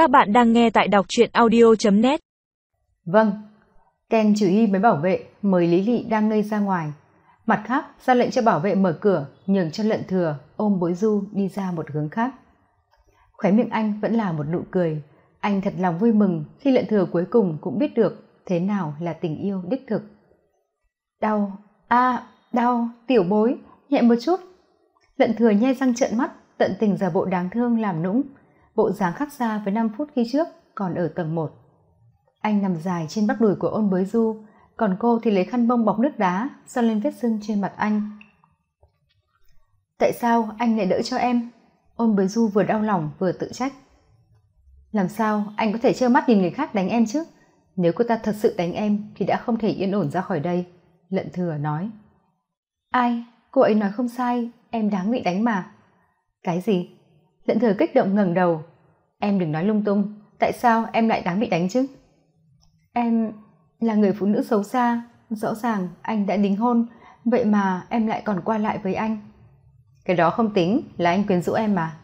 Các bạn đang nghe tại đọc truyện audio.net Vâng, Ken chú ý mấy bảo vệ mời Lý Lị đang ngây ra ngoài. Mặt khác, ra lệnh cho bảo vệ mở cửa, nhường cho lận thừa, ôm bối du đi ra một hướng khác. Khóe miệng anh vẫn là một nụ cười. Anh thật lòng vui mừng khi lận thừa cuối cùng cũng biết được thế nào là tình yêu đích thực. Đau, a đau, tiểu bối, nhẹ một chút. Lận thừa nhe răng trợn mắt, tận tình giả bộ đáng thương làm nũng. Bộ dáng khác xa với năm phút khi trước, còn ở tầng một. Anh nằm dài trên bắp đùi của ôn bới du, còn cô thì lấy khăn bông bọc nước đá, xoa lên vết sưng trên mặt anh. Tại sao anh lại đỡ cho em? Ôn bới du vừa đau lòng vừa tự trách. Làm sao anh có thể trơ mắt nhìn người khác đánh em chứ? Nếu cô ta thật sự đánh em thì đã không thể yên ổn ra khỏi đây. Lận thừa nói. Ai? Cô ấy nói không sai, em đáng bị đánh mà. Cái gì? Lận thừa kích động ngẩng đầu. Em đừng nói lung tung, tại sao em lại đáng bị đánh chứ? Em là người phụ nữ xấu xa, rõ ràng anh đã đính hôn, vậy mà em lại còn qua lại với anh. Cái đó không tính, là anh quyến rũ em mà.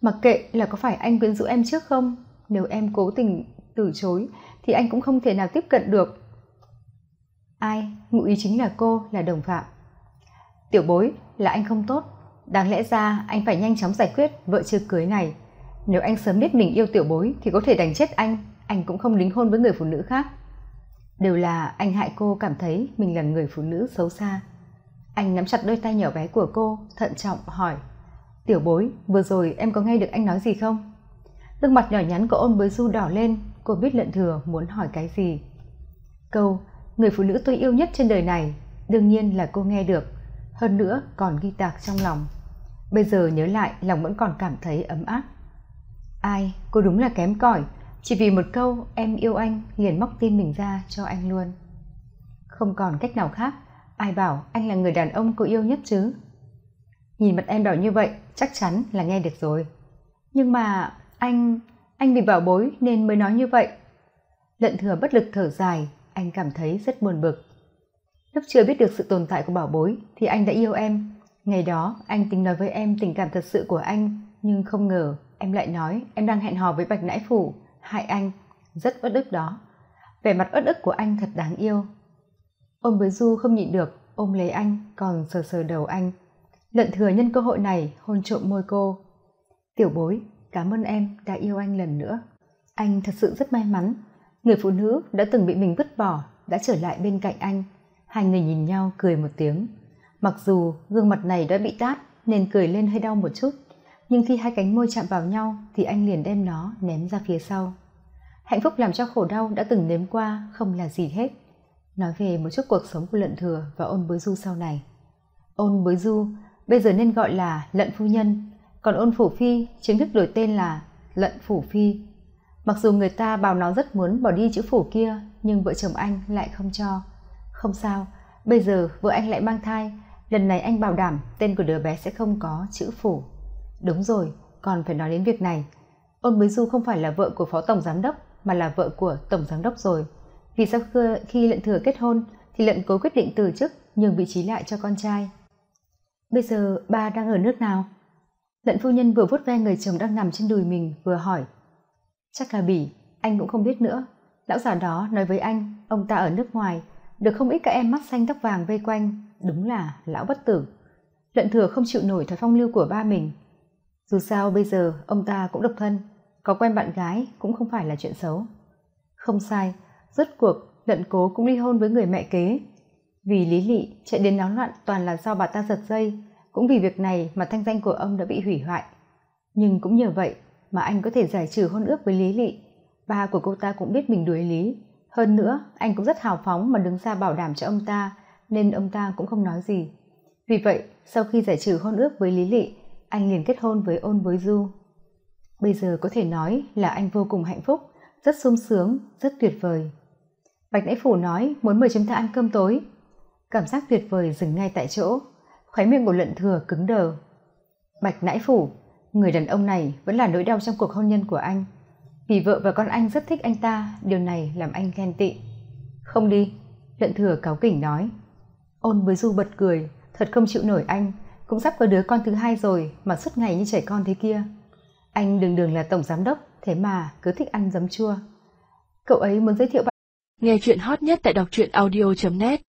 Mặc kệ là có phải anh quyến rũ em trước không, nếu em cố tình từ chối thì anh cũng không thể nào tiếp cận được. Ai, ngụ ý chính là cô, là đồng phạm. Tiểu bối, là anh không tốt. Đáng lẽ ra anh phải nhanh chóng giải quyết vợ chưa cưới này. Nếu anh sớm biết mình yêu tiểu bối thì có thể đánh chết anh, anh cũng không đính hôn với người phụ nữ khác. Đều là anh hại cô cảm thấy mình là người phụ nữ xấu xa. Anh nắm chặt đôi tay nhỏ bé của cô, thận trọng hỏi. Tiểu bối, vừa rồi em có nghe được anh nói gì không? Gương mặt nhỏ nhắn của ôn bới du đỏ lên, cô biết lận thừa muốn hỏi cái gì. Câu, người phụ nữ tôi yêu nhất trên đời này, đương nhiên là cô nghe được, hơn nữa còn ghi tạc trong lòng. Bây giờ nhớ lại lòng vẫn còn cảm thấy ấm áp. Ai, cô đúng là kém cỏi, chỉ vì một câu em yêu anh liền móc tim mình ra cho anh luôn. Không còn cách nào khác, ai bảo anh là người đàn ông cô yêu nhất chứ? Nhìn mặt em đỏ như vậy, chắc chắn là nghe được rồi. Nhưng mà anh, anh bị bảo bối nên mới nói như vậy. Lận thừa bất lực thở dài, anh cảm thấy rất buồn bực. Lúc chưa biết được sự tồn tại của bảo bối thì anh đã yêu em. Ngày đó anh tính nói với em tình cảm thật sự của anh, nhưng không ngờ em lại nói em đang hẹn hò với Bạch Nãi Phủ, hại anh, rất uất ức đó. Vẻ mặt uất ức của anh thật đáng yêu. Ôm với Du không nhịn được, ôm lấy anh, còn sờ sờ đầu anh. Lận thừa nhân cơ hội này hôn trộm môi cô. Tiểu bối, cảm ơn em đã yêu anh lần nữa. Anh thật sự rất may mắn. Người phụ nữ đã từng bị mình vứt bỏ, đã trở lại bên cạnh anh. Hai người nhìn nhau cười một tiếng. Mặc dù gương mặt này đã bị tát nên cười lên hơi đau một chút, nhưng khi hai cánh môi chạm vào nhau thì anh liền đem nó ném ra phía sau. Hạnh phúc làm cho khổ đau đã từng nếm qua không là gì hết. Nói về một chút cuộc sống của lận thừa và ôn bối du sau này. Ôn bối du bây giờ nên gọi là lận phu nhân, còn ôn phủ phi chính thức đổi tên là lận phủ phi. Mặc dù người ta bảo nó rất muốn bỏ đi chữ phủ kia, nhưng vợ chồng anh lại không cho. Không sao, bây giờ vợ anh lại mang thai, lần này anh bảo đảm tên của đứa bé sẽ không có chữ phủ. Đúng rồi, còn phải nói đến việc này. Ôn Bới Du không phải là vợ của phó tổng giám đốc, mà là vợ của tổng giám đốc rồi. Vì sau khi lận thừa kết hôn, thì lận cố quyết định từ chức, nhường vị trí lại cho con trai. Bây giờ ba đang ở nước nào? Lận phu nhân vừa vuốt ve người chồng đang nằm trên đùi mình vừa hỏi. Chắc là Bỉ, anh cũng không biết nữa. Lão già đó nói với anh, ông ta ở nước ngoài, được không ít các em mắt xanh tóc vàng vây quanh, đúng là lão bất tử. Lận thừa không chịu nổi thói phong lưu của ba mình. Dù sao bây giờ ông ta cũng độc thân, có quen bạn gái cũng không phải là chuyện xấu. Không sai, rốt cuộc lận cố cũng ly hôn với người mẹ kế. Vì lý lị chạy đến náo loạn toàn là do bà ta giật dây, cũng vì việc này mà thanh danh của ông đã bị hủy hoại. Nhưng cũng nhờ vậy mà anh có thể giải trừ hôn ước với lý lị. Ba của cô ta cũng biết mình đuổi lý. Hơn nữa, anh cũng rất hào phóng mà đứng ra bảo đảm cho ông ta, nên ông ta cũng không nói gì. Vì vậy, sau khi giải trừ hôn ước với Lý Lị, anh liền kết hôn với ôn với Du. Bây giờ có thể nói là anh vô cùng hạnh phúc, rất sung sướng, rất tuyệt vời. Bạch Nãy Phủ nói muốn mời chúng ta ăn cơm tối. Cảm giác tuyệt vời dừng ngay tại chỗ, khóe miệng của lận thừa cứng đờ. Bạch Nãi Phủ, người đàn ông này vẫn là nỗi đau trong cuộc hôn nhân của anh. Vì vợ và con anh rất thích anh ta, điều này làm anh ghen tị. Không đi, lận thừa cáo kỉnh nói. Ôn với Du bật cười, thật không chịu nổi anh, cũng sắp có đứa con thứ hai rồi mà suốt ngày như trẻ con thế kia. Anh đường đường là tổng giám đốc, thế mà cứ thích ăn giấm chua. Cậu ấy muốn giới thiệu bạn. Nghe chuyện hot nhất tại đọc truyện audio net.